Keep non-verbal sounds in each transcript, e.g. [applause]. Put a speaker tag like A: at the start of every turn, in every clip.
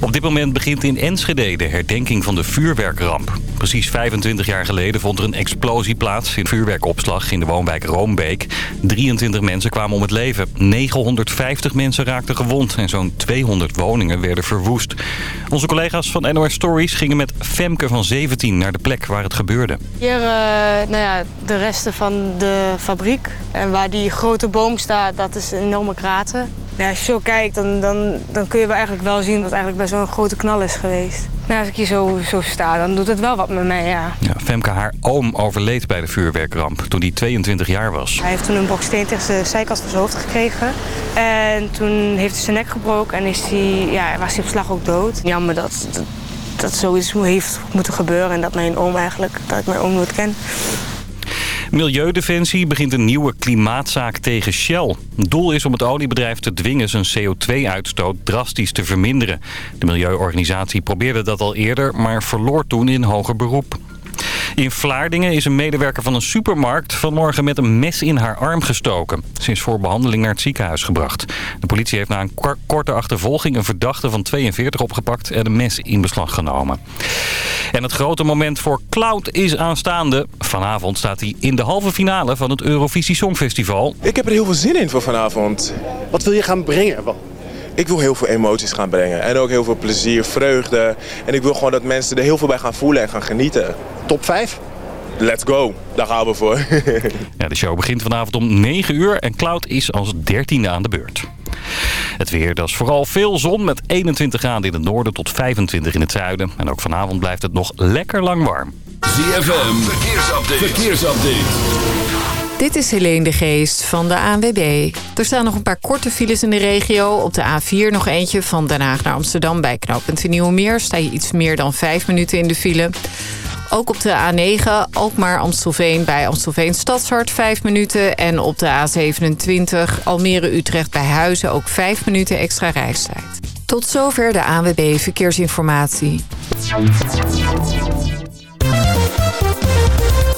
A: Op dit moment begint in Enschede de herdenking van de vuurwerkramp. Precies 25 jaar geleden vond er een explosie plaats in vuurwerkopslag in de woonwijk Roombeek. 23 mensen kwamen om het leven. 950 mensen raakten gewond en zo'n 200 woningen werden verwoest. Onze collega's van NOS Stories gingen met Femke van 17 naar de plek waar het gebeurde.
B: Hier uh, nou ja, de resten van de fabriek. En waar die grote boom staat, dat is een enorme krater. Ja, als je zo kijkt, dan, dan, dan kun je wel eigenlijk wel zien dat het eigenlijk best wel een grote knal is geweest. Nou, als ik hier zo, zo sta, dan doet het wel wat met mij, ja.
A: ja. Femke, haar oom overleed bij de vuurwerkramp toen hij 22 jaar was.
B: Hij heeft toen een boksteen tegen zijn zijkant van zijn hoofd gekregen. En toen heeft hij zijn nek gebroken en is hij, ja, was hij op slag ook dood. Jammer dat, dat, dat zoiets heeft moeten gebeuren en dat mijn oom eigenlijk, dat ik mijn oom nooit ken.
A: Milieudefensie begint een nieuwe klimaatzaak tegen Shell. Doel is om het oliebedrijf te dwingen zijn CO2-uitstoot drastisch te verminderen. De milieuorganisatie probeerde dat al eerder, maar verloor toen in hoger beroep. In Vlaardingen is een medewerker van een supermarkt vanmorgen met een mes in haar arm gestoken. Ze is voor behandeling naar het ziekenhuis gebracht. De politie heeft na een korte achtervolging een verdachte van 42 opgepakt en een mes in beslag genomen. En het grote moment voor Cloud is aanstaande. Vanavond staat hij in de halve finale van het Eurovisie Songfestival.
C: Ik heb er heel veel zin in voor vanavond.
D: Wat wil je gaan brengen?
C: Ik wil heel veel emoties gaan brengen. En ook heel veel plezier, vreugde. En ik wil gewoon dat mensen er heel veel bij gaan voelen en gaan genieten.
D: Top 5?
C: Let's go. Daar gaan we voor. [laughs]
A: ja, de show begint vanavond om 9 uur en Cloud is als dertiende aan de beurt. Het weer, dat is vooral veel zon met 21 graden in het noorden tot 25 in het zuiden. En ook vanavond blijft het nog lekker lang warm.
E: ZFM, verkeersupdate. verkeersupdate.
F: Dit is Helene de Geest van de ANWB. Er staan nog een paar korte files in de regio. Op de A4 nog eentje van Den Haag naar Amsterdam bij knooppunt Nieuwemeer. Sta je iets meer dan 5 minuten in de file. Ook op de A9, Alkmaar-Amstelveen bij Amstelveen Stadshart 5 minuten. En op de A27, Almere-Utrecht bij Huizen ook 5 minuten extra reistijd. Tot zover de ANWB Verkeersinformatie.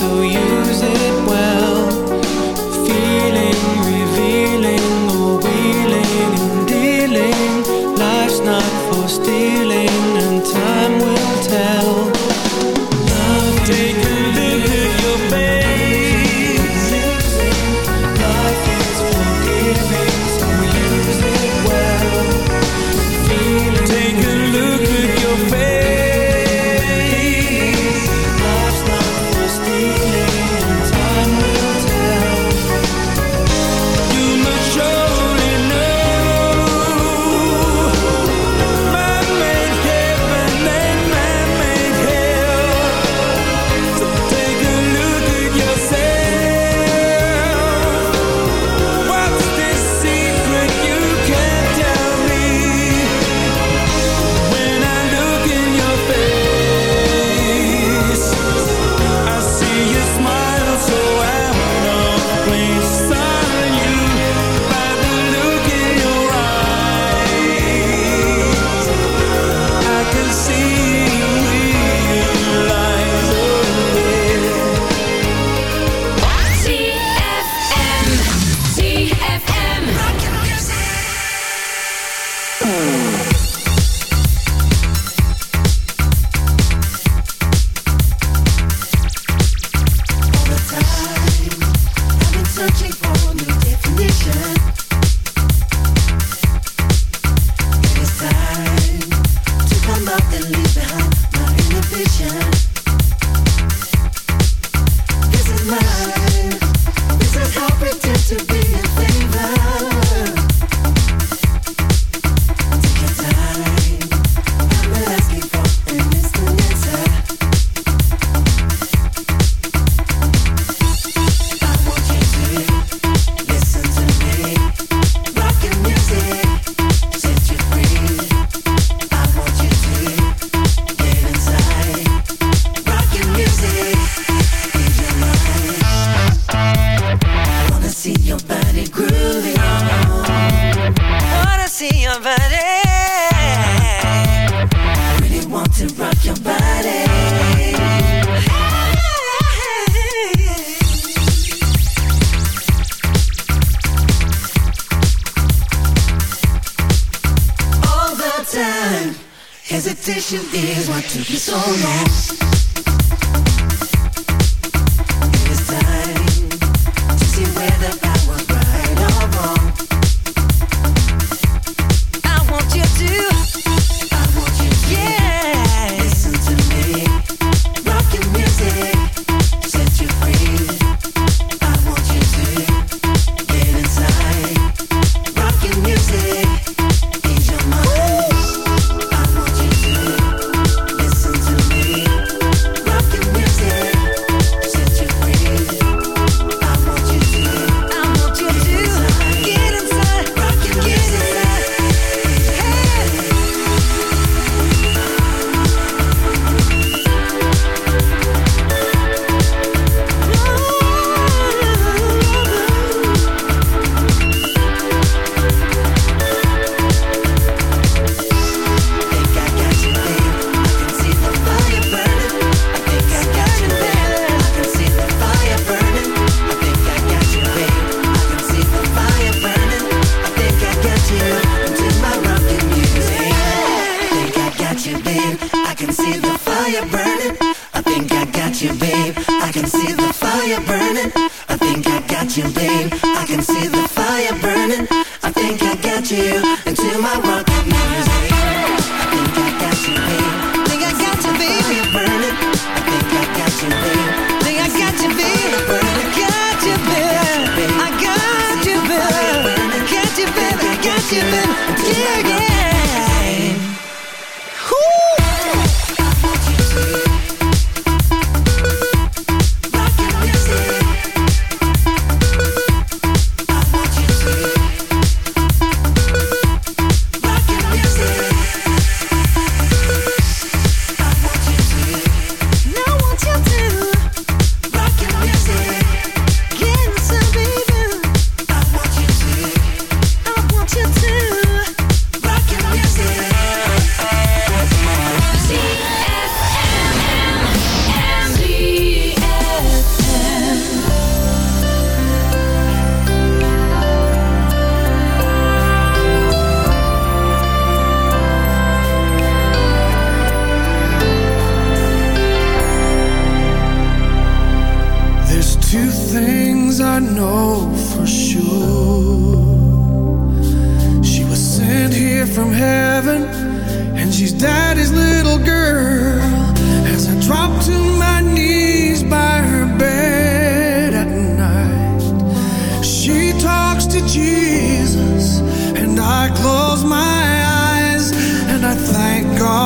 G: To you.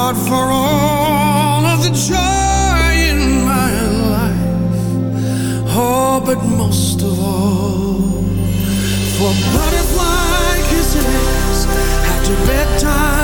H: Lord, for all of the joy in my life. Oh, but most of all, for butterfly kisses after bedtime.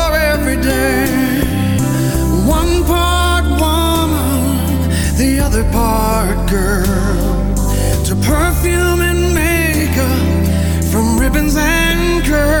H: apart, girl. To perfume and makeup, from ribbons and curls.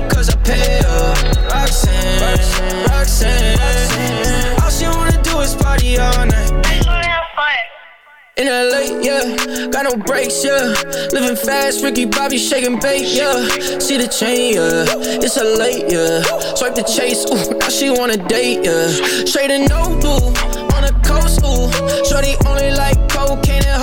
I: only cause I pay her. Roxanne, Roxanne, Roxanne. All she wanna do is party all night. In LA, yeah, got no brakes, yeah. Living fast, Ricky Bobby shaking bait, yeah. See the chain, yeah. It's a late, yeah. Swipe the chase, ooh, now she wanna date, yeah. Straight and no on the coast, ooh. Shorty only like cocaine and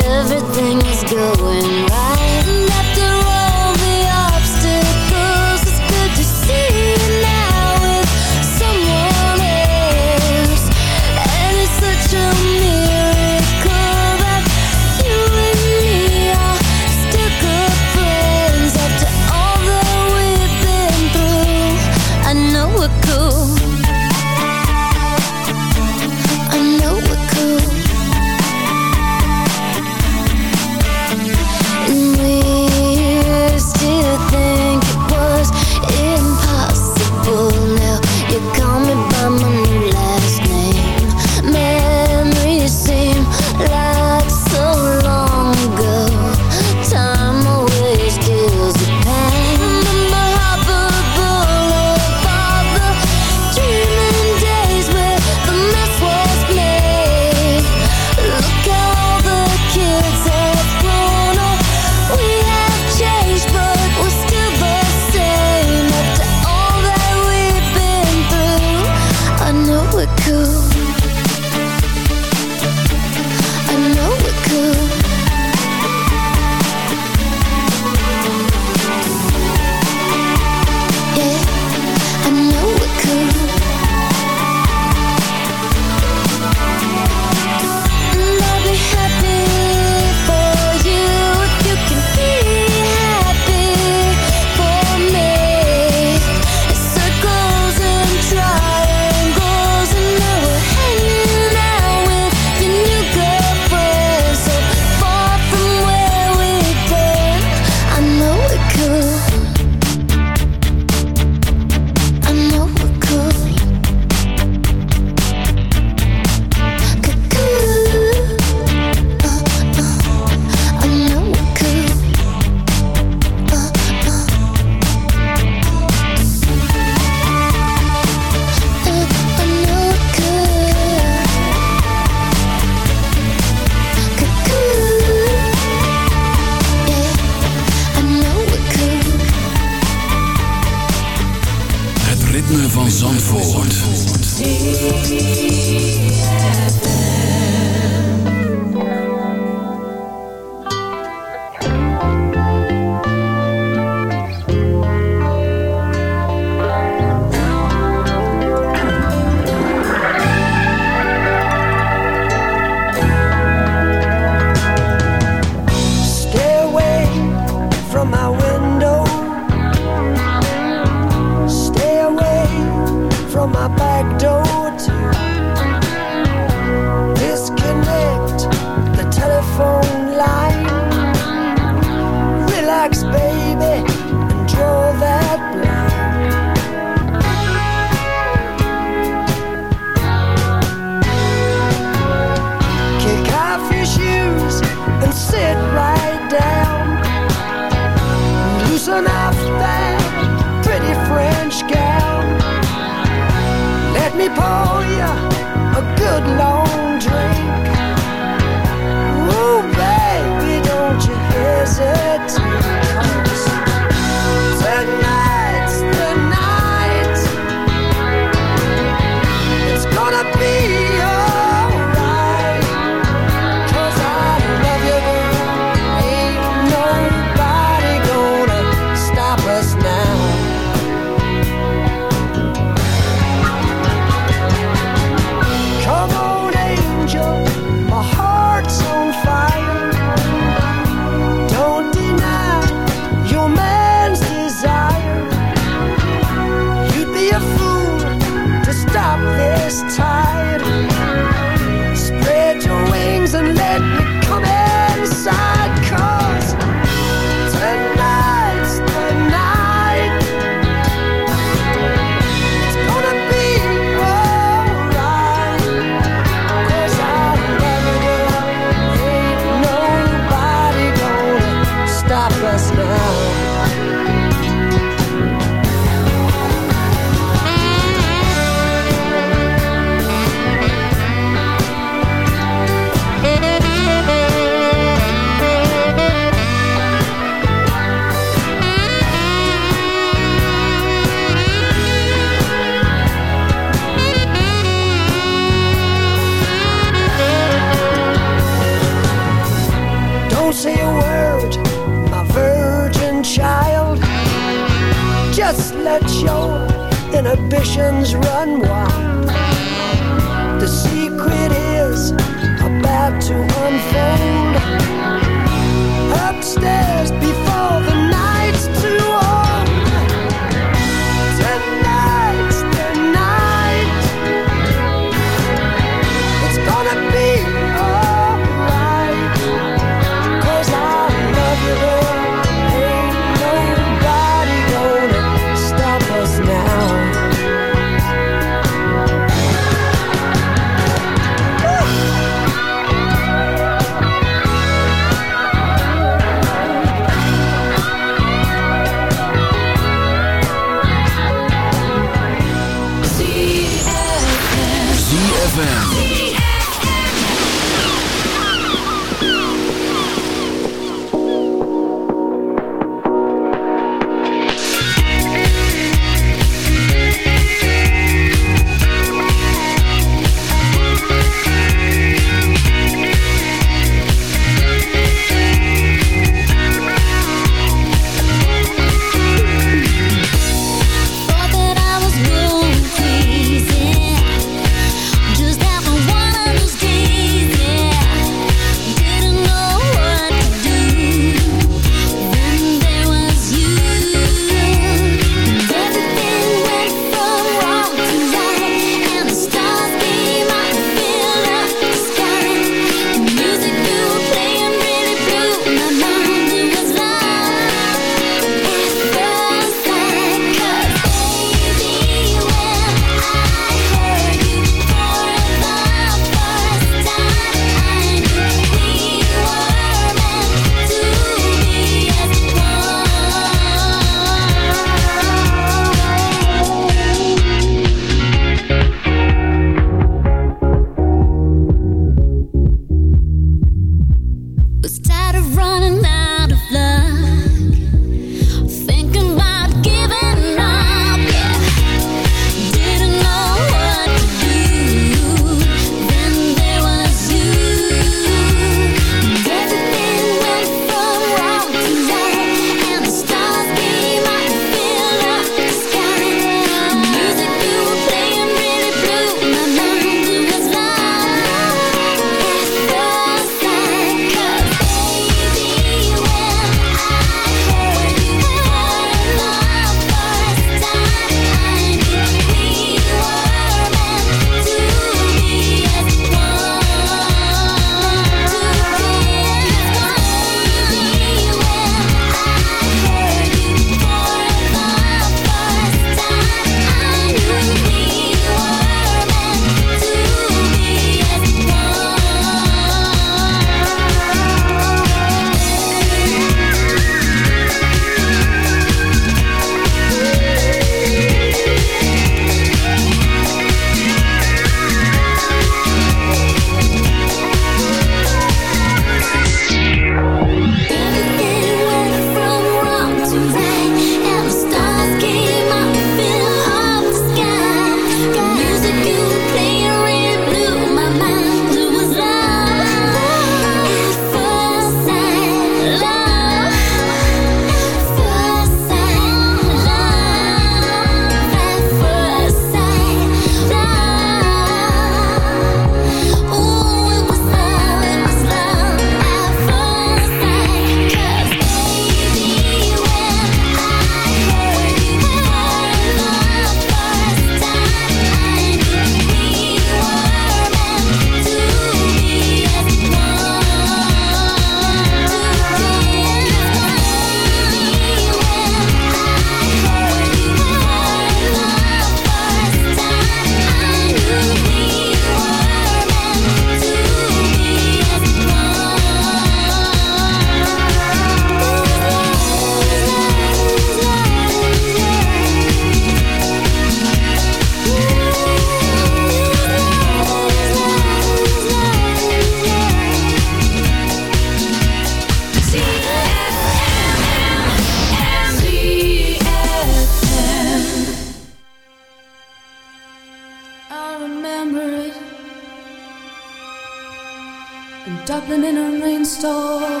G: storm.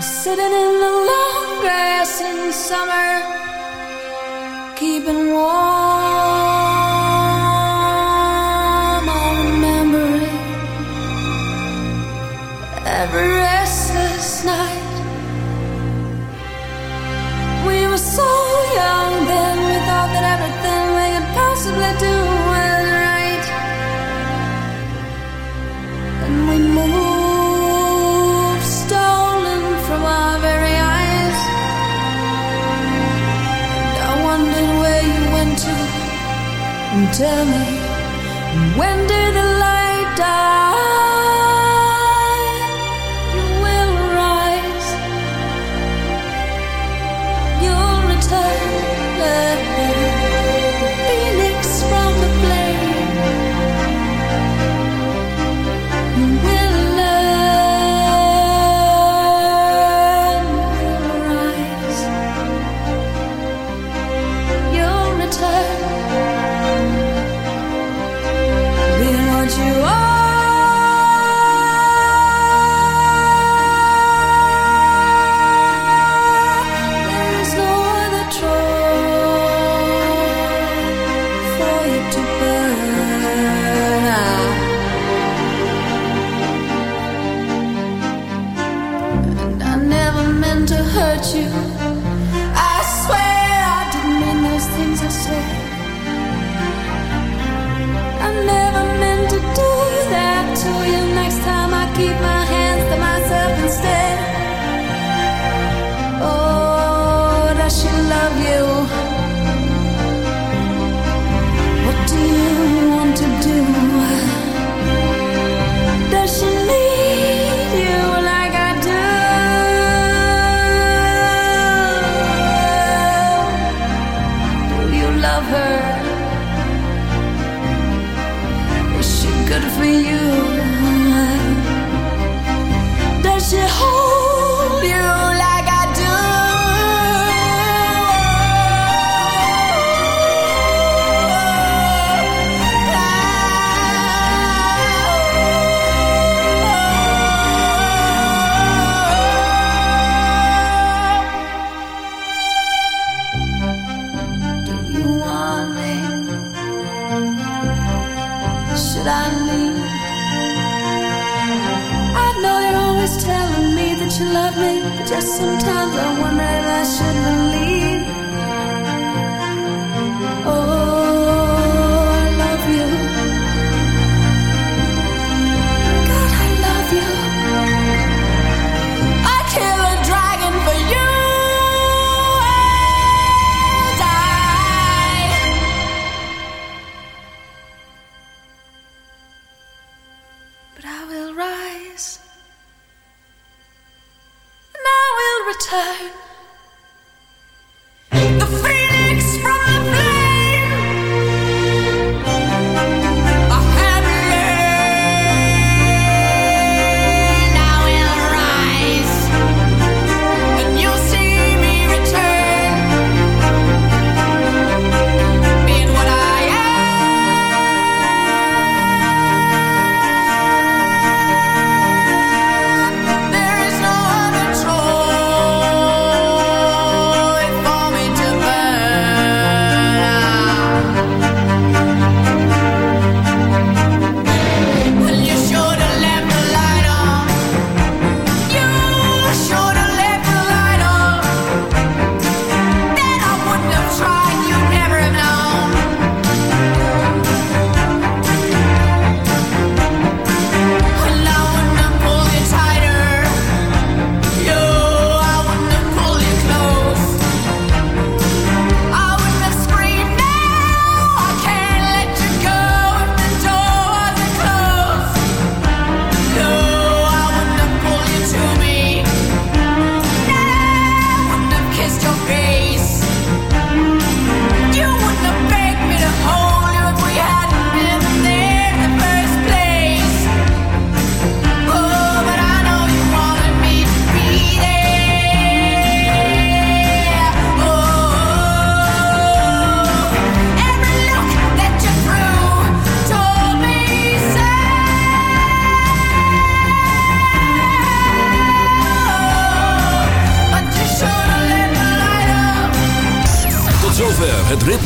G: Sitting in the long grass in summer, keeping warm. tell me when did